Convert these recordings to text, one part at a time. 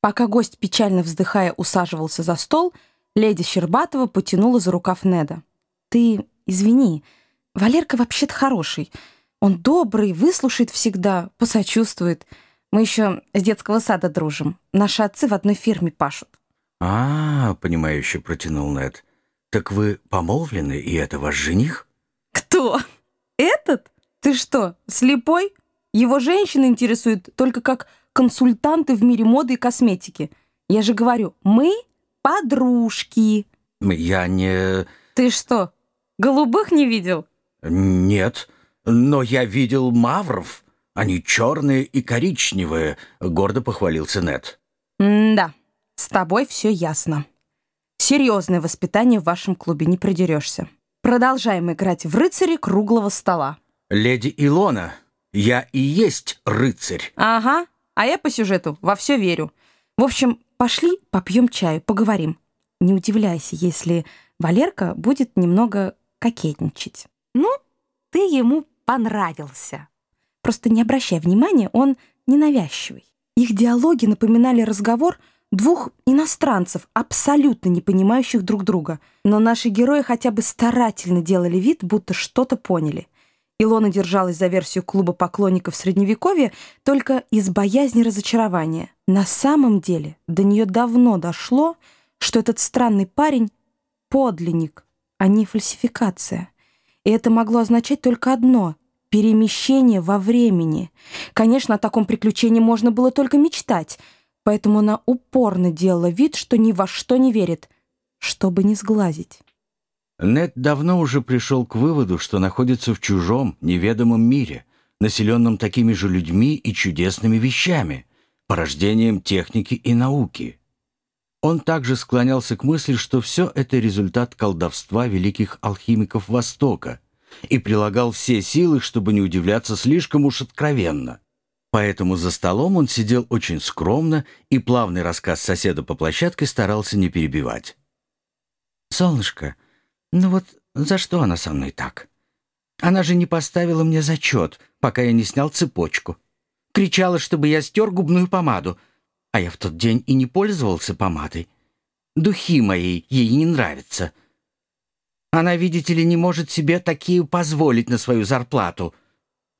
Пока гость, печально вздыхая, усаживался за стол, леди Щербатова потянула за рукав Неда. «Ты извини, Валерка вообще-то хороший. Он добрый, выслушает всегда, посочувствует. Мы еще с детского сада дружим. Наши отцы в одной фирме пашут». «А, — понимающе протянул Нед, — так вы помолвлены, и это ваш жених?» «Кто? Этот? Ты что, слепой? Его женщины интересуют только как консультанты в мире моды и косметики. Я же говорю, мы подружки». «Я не...» «Ты что, голубых не видел?» «Нет, но я видел мавров. Они черные и коричневые», — гордо похвалился Нед. «Да, с тобой все ясно. Серьезное воспитание в вашем клубе не придерешься. Продолжаем играть в рыцари круглого стола». «Леди Илона, я и есть рыцарь». «Ага, а я по сюжету во все верю. В общем, пошли попьем чаю, поговорим. Не удивляйся, если Валерка будет немного кокетничать. Ну, ты ему понравился. Просто не обращай внимания, он ненавязчивый. Их диалоги напоминали разговор двух иностранцев, абсолютно не понимающих друг друга. Но наши герои хотя бы старательно делали вид, будто что-то поняли. Илона держалась за версию клуба поклонников Средневековья только из боязни разочарования. На самом деле до нее давно дошло, что этот странный парень — подлинник, а не фальсификация. И это могло означать только одно — перемещение во времени. Конечно, о таком приключении можно было только мечтать, поэтому она упорно делала вид, что ни во что не верит, чтобы не сглазить. Нед давно уже пришел к выводу, что находится в чужом, неведомом мире, населенном такими же людьми и чудесными вещами, порождением техники и науки. Он также склонялся к мысли, что все это результат колдовства великих алхимиков Востока и прилагал все силы, чтобы не удивляться слишком уж откровенно. Поэтому за столом он сидел очень скромно и плавный рассказ соседа по площадке старался не перебивать. «Солнышко, ну вот за что она со мной так? Она же не поставила мне зачет, пока я не снял цепочку. Кричала, чтобы я стер губную помаду, а я в тот день и не пользовался помадой. Духи мои ей не нравятся. Она, видите ли, не может себе такие позволить на свою зарплату.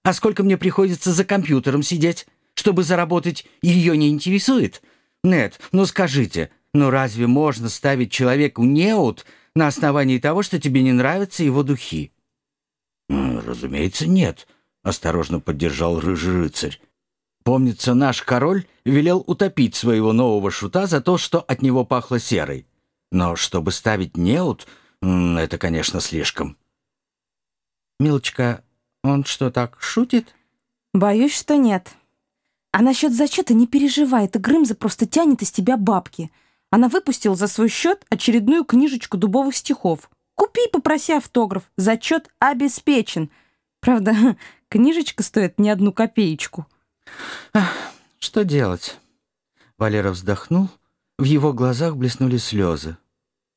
А сколько мне приходится за компьютером сидеть, чтобы заработать, ее не интересует? Нет, ну скажите, ну разве можно ставить человеку неуд на основании того, что тебе не нравятся его духи?» «Разумеется, нет», — осторожно поддержал рыжий рыцарь. «Помнится, наш король велел утопить своего нового шута за то, что от него пахло серой. Но чтобы ставить неуд, это, конечно, слишком». «Милочка, он что, так шутит?» «Боюсь, что нет. А насчет зачета не переживай, это Грымза просто тянет из тебя бабки». Она выпустила за свой счет очередную книжечку дубовых стихов. Купи попроси автограф. Зачет обеспечен. Правда, книжечка стоит не одну копеечку. что делать? Валера вздохнул. В его глазах блеснули слезы.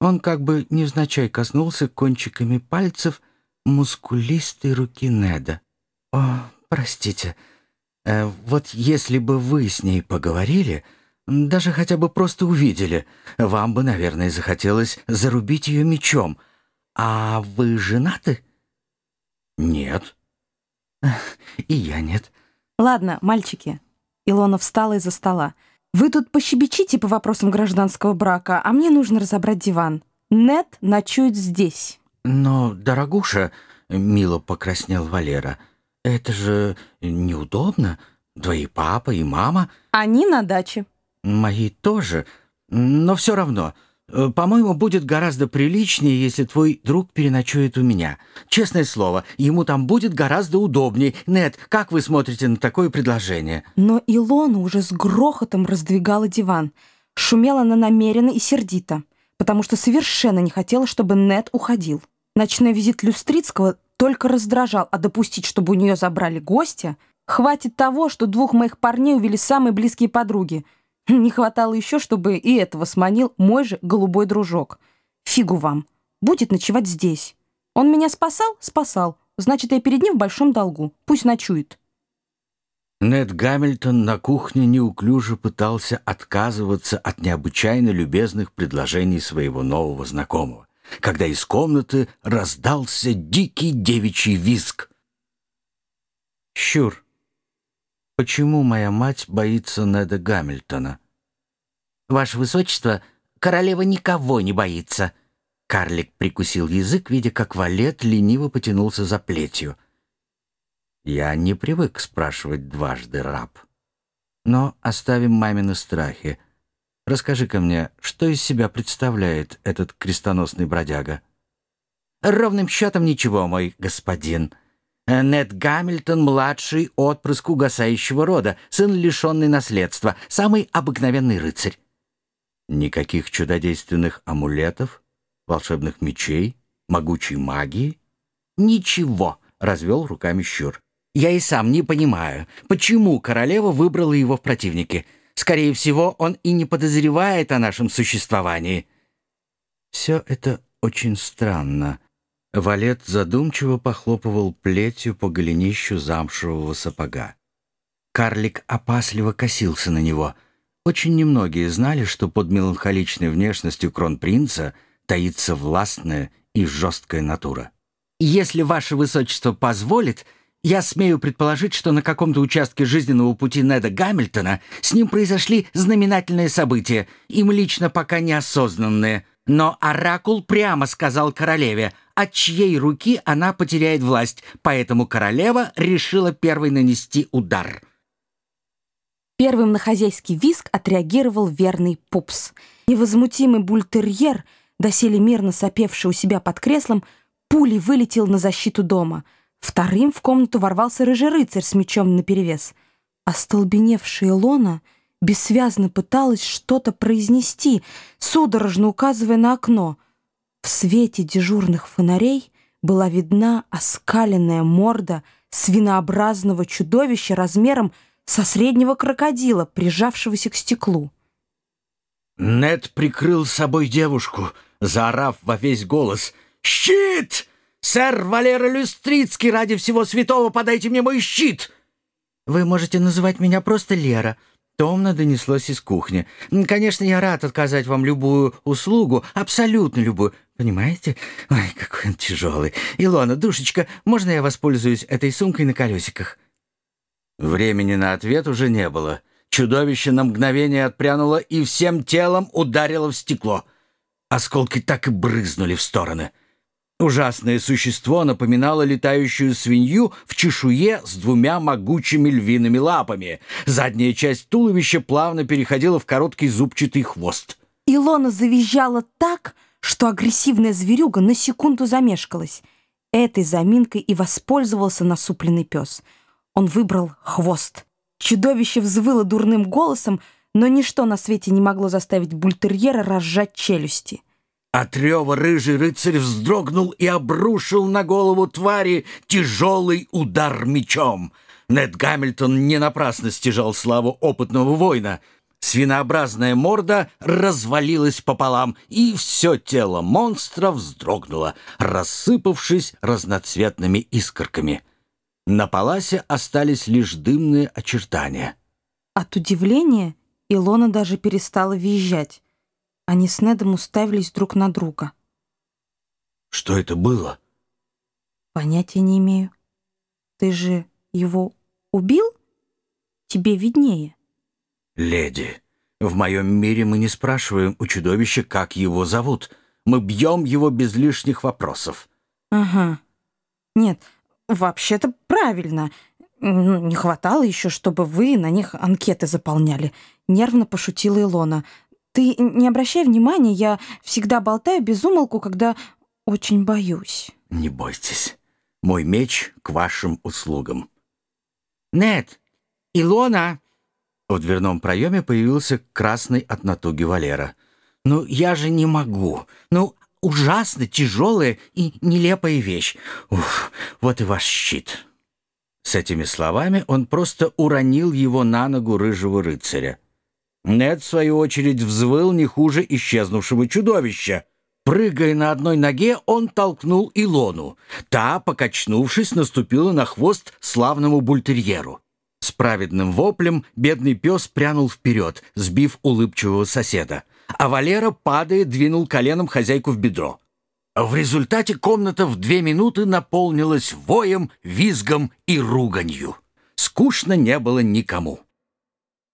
Он как бы невзначай коснулся кончиками пальцев мускулистой руки Неда. «О, простите, э, вот если бы вы с ней поговорили...» Даже хотя бы просто увидели. Вам бы, наверное, захотелось зарубить ее мечом. А вы женаты? Нет. И я нет. Ладно, мальчики. Илона встала из-за стола. Вы тут пощебечите по вопросам гражданского брака, а мне нужно разобрать диван. Нет ночует здесь. Но, дорогуша, мило покраснел Валера, это же неудобно. Твои папа и мама... Они на даче. «Мои тоже. Но все равно. Э, по-моему, будет гораздо приличнее, если твой друг переночует у меня. Честное слово, ему там будет гораздо удобнее. Нет, как вы смотрите на такое предложение?» Но Илона уже с грохотом раздвигала диван. Шумела она намеренно и сердито, потому что совершенно не хотела, чтобы Нед уходил. Ночной визит Люстрицкого только раздражал, а допустить, чтобы у нее забрали гостя... Хватит того, что двух моих парней увели самые близкие подруги — не хватало еще, чтобы и этого сманил мой же голубой дружок. Фигу вам. Будет ночевать здесь. Он меня спасал? Спасал. Значит, я перед ним в большом долгу. Пусть ночует. Нед Гамильтон на кухне неуклюже пытался отказываться от необычайно любезных предложений своего нового знакомого, когда из комнаты раздался дикий девичий визг. «Щур, почему моя мать боится Неда Гамильтона?» «Ваше Высочество, королева никого не боится». Карлик прикусил язык, видя, как валет лениво потянулся за плетью. Я не привык спрашивать дважды, раб. Но оставим мамины страхи. Расскажи-ка мне, что из себя представляет этот крестоносный бродяга? Ровным счетом ничего, мой господин. Нед Гамильтон — младший отпрыск угасающего рода, сын лишенный наследства, самый обыкновенный рыцарь. Никаких чудодейственных амулетов, волшебных мечей, могучей магии? Ничего, — развел руками щур. Я и сам не понимаю, почему королева выбрала его в противники. Скорее всего, он и не подозревает о нашем существовании». «Все это очень странно». Валет задумчиво похлопывал плетью по голенищу замшевого сапога. Карлик опасливо косился на него. Очень немногие знали, что под меланхоличной внешностью кронпринца таится властная и жесткая натура. «Если ваше высочество позволит, я смею предположить, что на каком-то участке жизненного пути Неда Гамильтона с ним произошли знаменательные события, им лично пока неосознанные. Но Оракул прямо сказал королеве, от чьей руки она потеряет власть, поэтому королева решила первой нанести удар. Первым на хозяйский виск отреагировал верный пупс. Невозмутимый бультерьер, доселе мирно сопевший у себя под креслом, пулей вылетел на защиту дома — Вторым в комнату ворвался рыжий рыцарь с мечом наперевес. Остолбеневшая Илона бессвязно пыталась что-то произнести, судорожно указывая на окно. В свете дежурных фонарей была видна оскаленная морда свинообразного чудовища размером со среднего крокодила, прижавшегося к стеклу. Нед прикрыл собой девушку, заорав во весь голос «Щит!» «Сэр Валера Люстрицкий, ради всего святого подайте мне мой щит!» «Вы можете называть меня просто Лера», — томно донеслось из кухни. «Конечно, я рад отказать вам любую услугу, абсолютно любую. Понимаете? Ой, какой он тяжелый. Илона, душечка, можно я воспользуюсь этой сумкой на колесиках?» Времени на ответ уже не было. Чудовище на мгновение отпрянуло и всем телом ударило в стекло. Осколки так и брызнули в стороны. Ужасное существо напоминало летающую свинью в чешуе с двумя могучими львиными лапами. Задняя часть туловища плавно переходила в короткий зубчатый хвост. Илона завизжала так, что агрессивная зверюга на секунду замешкалась. Этой заминкой и воспользовался насупленный пес. Он выбрал хвост. Чудовище взвыло дурным голосом, но ничто на свете не могло заставить бультерьера разжать челюсти. От рева рыжий рыцарь вздрогнул и обрушил на голову твари тяжелый удар мечом. Нед Гамильтон не напрасно стяжал славу опытного воина. Свинообразная морда развалилась пополам, и все тело монстра вздрогнуло, рассыпавшись разноцветными искорками. На паласе остались лишь дымные очертания. От удивления Илона даже перестала визжать. Они с Недом уставились друг на друга. «Что это было?» «Понятия не имею. Ты же его убил? Тебе виднее». «Леди, в моем мире мы не спрашиваем у чудовища, как его зовут. Мы бьем его без лишних вопросов». «Ага. Нет, вообще-то правильно. Не хватало еще, чтобы вы на них анкеты заполняли». Нервно пошутила Илона. Ты не обращай внимания, я всегда болтаю без умолку, когда очень боюсь. Не бойтесь. Мой меч к вашим услугам. Нет, Илона. В дверном проеме появился красный от натуги Валера. Ну, я же не могу. Ну, ужасно тяжелая и нелепая вещь. Ух, вот и ваш щит. С этими словами он просто уронил его на ногу рыжего рыцаря. Нед, в свою очередь, взвыл не хуже исчезнувшего чудовища. Прыгая на одной ноге, он толкнул Илону. Та, покачнувшись, наступила на хвост славному бультерьеру. С праведным воплем бедный пес прянул вперед, сбив улыбчивого соседа. А Валера, падая, двинул коленом хозяйку в бедро. В результате комната в две минуты наполнилась воем, визгом и руганью. Скучно не было никому.